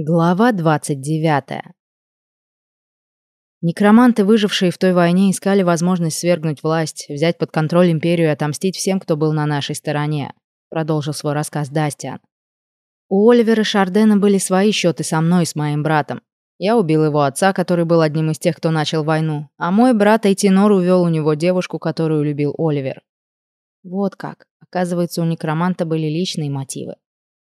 Глава 29. Некроманты, выжившие в той войне, искали возможность свергнуть власть, взять под контроль империю и отомстить всем, кто был на нашей стороне, продолжил свой рассказ Дастиан. У Оливера Шардена были свои счеты со мной и с моим братом. Я убил его отца, который был одним из тех, кто начал войну, а мой брат Эйтинор увел у него девушку, которую любил Оливер. Вот как. Оказывается, у некроманта были личные мотивы.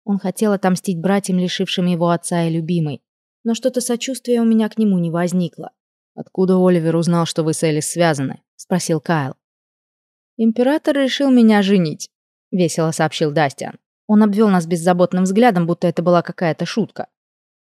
Он хотел отомстить братьям, лишившим его отца и любимой. Но что-то сочувствия у меня к нему не возникло. «Откуда Оливер узнал, что вы с Элис связаны?» – спросил Кайл. «Император решил меня женить», – весело сообщил Дастиан. Он обвел нас беззаботным взглядом, будто это была какая-то шутка.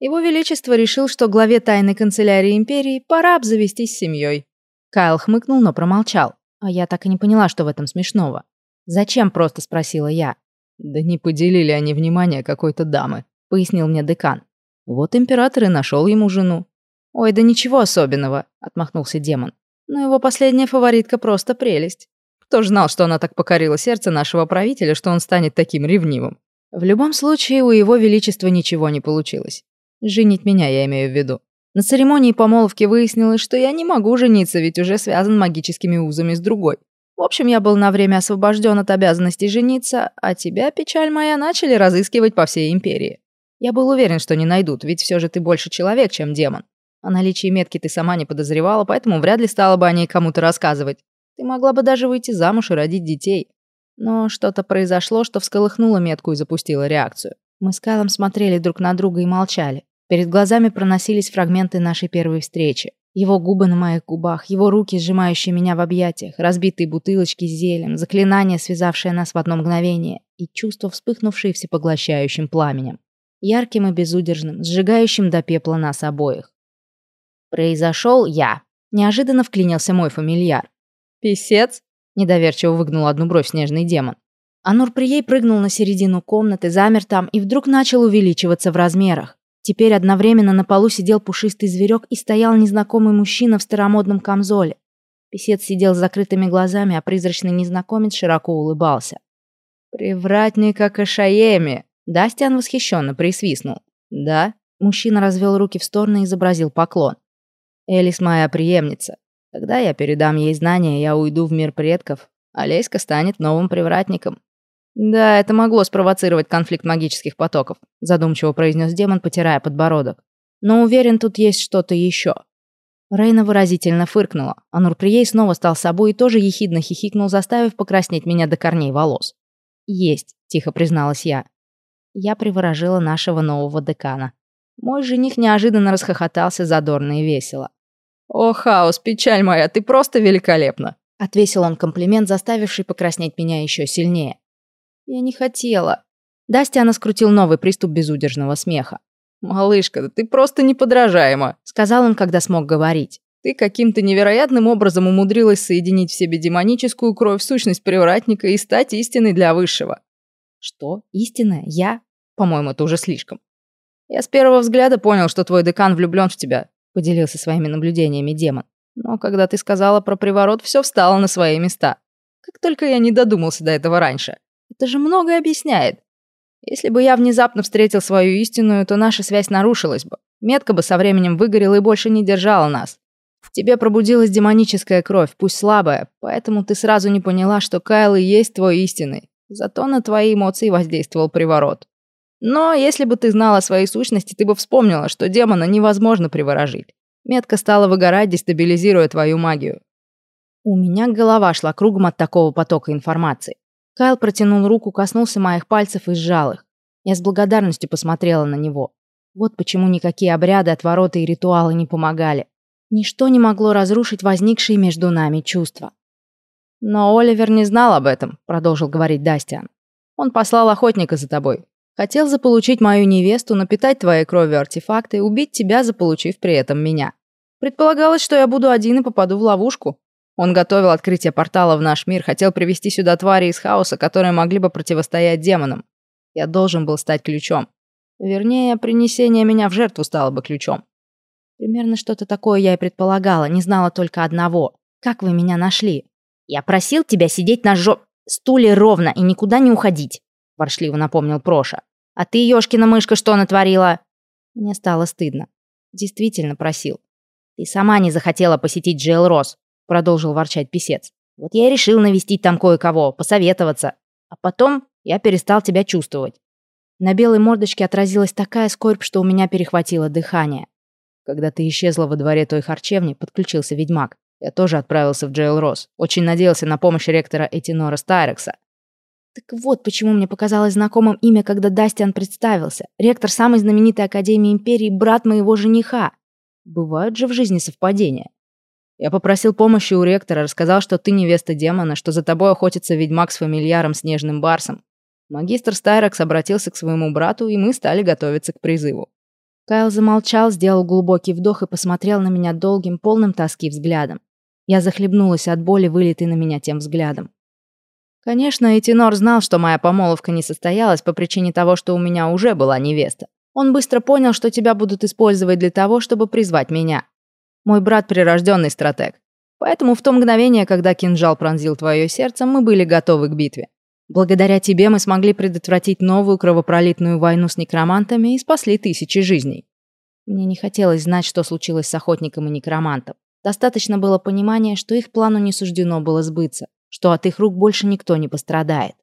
Его Величество решил, что главе тайной канцелярии империи пора обзавестись семьей. Кайл хмыкнул, но промолчал. А я так и не поняла, что в этом смешного. «Зачем?» – просто спросила я. «Да не поделили они внимания какой-то дамы», — пояснил мне декан. «Вот император и нашел ему жену». «Ой, да ничего особенного», — отмахнулся демон. «Но его последняя фаворитка просто прелесть. Кто ж знал, что она так покорила сердце нашего правителя, что он станет таким ревнивым? В любом случае, у его величества ничего не получилось. Женить меня я имею в виду. На церемонии помолвки выяснилось, что я не могу жениться, ведь уже связан магическими узами с другой. В общем, я был на время освобожден от обязанности жениться, а тебя, печаль моя, начали разыскивать по всей империи. Я был уверен, что не найдут, ведь все же ты больше человек, чем демон. О наличии метки ты сама не подозревала, поэтому вряд ли стала бы о ней кому-то рассказывать. Ты могла бы даже выйти замуж и родить детей. Но что-то произошло, что всколыхнуло метку и запустило реакцию. Мы с Кайлом смотрели друг на друга и молчали. Перед глазами проносились фрагменты нашей первой встречи. Его губы на моих губах, его руки, сжимающие меня в объятиях, разбитые бутылочки с зелем, заклинание, связавшее нас в одно мгновение, и чувства, вспыхнувшие всепоглощающим пламенем. Ярким и безудержным, сжигающим до пепла нас обоих. «Произошел я», — неожиданно вклинился мой фамильяр. «Песец?» — недоверчиво выгнул одну бровь снежный демон. Анур Прией прыгнул на середину комнаты, замер там и вдруг начал увеличиваться в размерах. Теперь одновременно на полу сидел пушистый зверек и стоял незнакомый мужчина в старомодном камзоле. Песец сидел с закрытыми глазами, а призрачный незнакомец широко улыбался. «Привратник Акашаеми!» Дастиан восхищенно присвистнул. «Да?» Мужчина развел руки в стороны и изобразил поклон. «Элис моя преемница. Когда я передам ей знания, я уйду в мир предков, а Леська станет новым привратником. «Да, это могло спровоцировать конфликт магических потоков», задумчиво произнес демон, потирая подбородок. «Но уверен, тут есть что-то еще». Рейна выразительно фыркнула, а Нурприей снова стал собой и тоже ехидно хихикнул, заставив покраснеть меня до корней волос. «Есть», — тихо призналась я. Я приворожила нашего нового декана. Мой жених неожиданно расхохотался задорно и весело. «О, Хаос, печаль моя, ты просто великолепна!» Отвесил он комплимент, заставивший покраснеть меня еще сильнее. Я не хотела. Дастиана скрутил новый приступ безудержного смеха. «Малышка, ты просто неподражаема», — сказал он, когда смог говорить. «Ты каким-то невероятным образом умудрилась соединить в себе демоническую кровь, сущность привратника и стать истиной для высшего». «Что? Истинная? Я? По-моему, это уже слишком». «Я с первого взгляда понял, что твой декан влюблен в тебя», — поделился своими наблюдениями демон. «Но когда ты сказала про приворот, все встало на свои места. Как только я не додумался до этого раньше». Это же многое объясняет. Если бы я внезапно встретил свою истинную, то наша связь нарушилась бы. Метка бы со временем выгорела и больше не держала нас. В тебе пробудилась демоническая кровь, пусть слабая, поэтому ты сразу не поняла, что Кайл и есть твой истинный. Зато на твои эмоции воздействовал приворот. Но если бы ты знала о своей сущности, ты бы вспомнила, что демона невозможно приворожить. Метка стала выгорать, дестабилизируя твою магию. У меня голова шла кругом от такого потока информации. Кайл протянул руку, коснулся моих пальцев и сжал их. Я с благодарностью посмотрела на него. Вот почему никакие обряды, отвороты и ритуалы не помогали. Ничто не могло разрушить возникшие между нами чувства. «Но Оливер не знал об этом», — продолжил говорить Дастиан. «Он послал охотника за тобой. Хотел заполучить мою невесту, напитать твоей кровью артефакты убить тебя, заполучив при этом меня. Предполагалось, что я буду один и попаду в ловушку. Он готовил открытие портала в наш мир, хотел привести сюда твари из хаоса, которые могли бы противостоять демонам. Я должен был стать ключом. Вернее, принесение меня в жертву стало бы ключом. Примерно что-то такое я и предполагала, не знала только одного. Как вы меня нашли? Я просил тебя сидеть на жо... стуле ровно и никуда не уходить, воршливо напомнил Проша. А ты, ёшкина мышка, что натворила? Мне стало стыдно. Действительно просил. «Ты сама не захотела посетить Джейл Росс», — продолжил ворчать писец. «Вот я и решил навестить там кое-кого, посоветоваться. А потом я перестал тебя чувствовать». На белой мордочке отразилась такая скорбь, что у меня перехватило дыхание. Когда ты исчезла во дворе той харчевни, подключился ведьмак. Я тоже отправился в Джейл Росс. Очень надеялся на помощь ректора Этинора Стайрекса. Так вот, почему мне показалось знакомым имя, когда Дастиан представился. Ректор самой знаменитой Академии Империи, брат моего жениха. Бывают же в жизни совпадения. Я попросил помощи у ректора, рассказал, что ты невеста демона, что за тобой охотится ведьмак с фамильяром Снежным Барсом. Магистр Стайрекс обратился к своему брату, и мы стали готовиться к призыву. Кайл замолчал, сделал глубокий вдох и посмотрел на меня долгим, полным тоски взглядом. Я захлебнулась от боли, вылитой на меня тем взглядом. Конечно, Этинор знал, что моя помолвка не состоялась по причине того, что у меня уже была невеста. Он быстро понял, что тебя будут использовать для того, чтобы призвать меня. Мой брат прирожденный стратег. Поэтому в то мгновение, когда кинжал пронзил твое сердце, мы были готовы к битве. Благодаря тебе мы смогли предотвратить новую кровопролитную войну с некромантами и спасли тысячи жизней. Мне не хотелось знать, что случилось с охотником и некромантом. Достаточно было понимания, что их плану не суждено было сбыться, что от их рук больше никто не пострадает.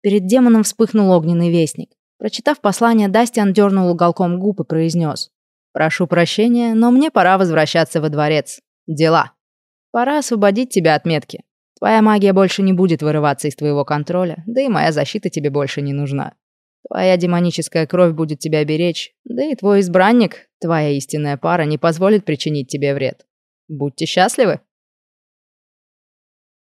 Перед демоном вспыхнул огненный вестник. Прочитав послание, Дастиан дернул уголком губ и произнес. «Прошу прощения, но мне пора возвращаться во дворец. Дела. Пора освободить тебя от метки. Твоя магия больше не будет вырываться из твоего контроля, да и моя защита тебе больше не нужна. Твоя демоническая кровь будет тебя беречь, да и твой избранник, твоя истинная пара, не позволит причинить тебе вред. Будьте счастливы!»